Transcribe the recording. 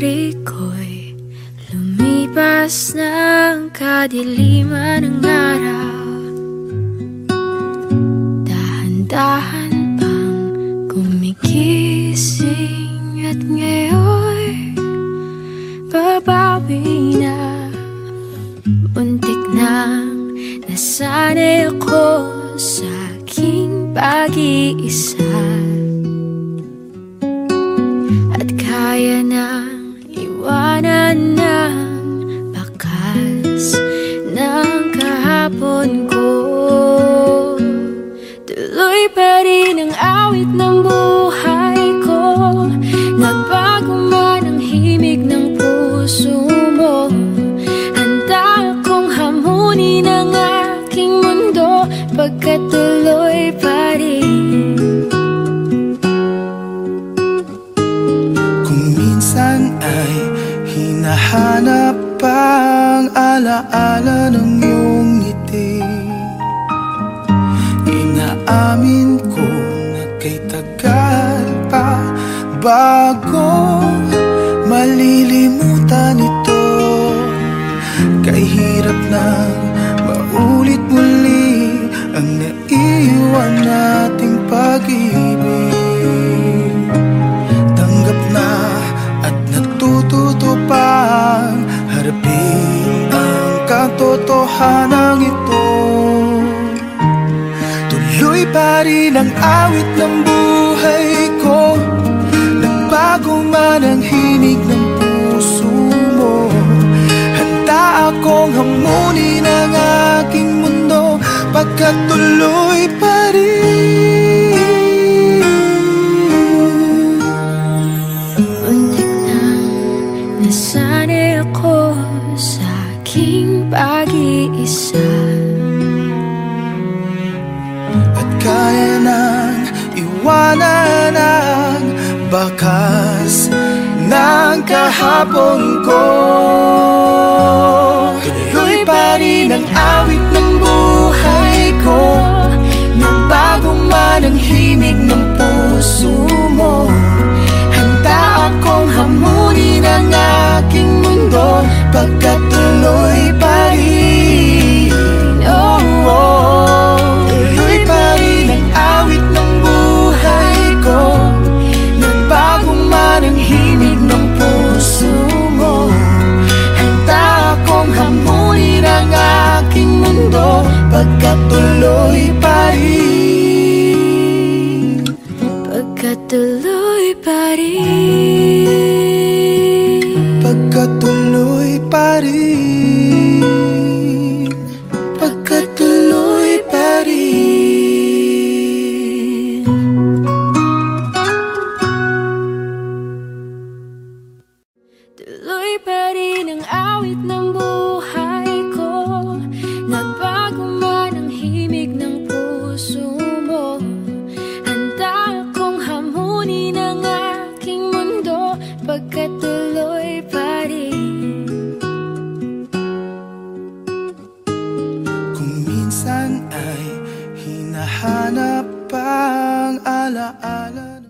pari ko'y lumipas ng kadiliman ng araw. Dahan-dahan pang gumigising at ngayon babawi na. Muntik nang nasanay ako sa aking pag-iisa kahapon ko Tuloy pa rin ang awit ng buhay ko. Nagbago man ang himig ng puso mo Handa akong hamunin ang aking mundo Pagkat tuloy pa rin. Kung minsan ay hinahanap ang alaala ng iyong bago malilimutan ito Kay hirap nang maulit muli ang naiwan nating pag-ibig. Tanggap na at natututo pang harapin ang katotohanan ito. Tuloy pa rin ang awit ng buhay Pagkat tuloy pa rin. Muntik nang nasanay ako sa aking pag-iisa. At kaya nang iwanan ang bakas ng kahapon ko tuloy pa rin Pagkat tuloy pa rin Magkatuloy pa rin. Ay hinahanap ang alaala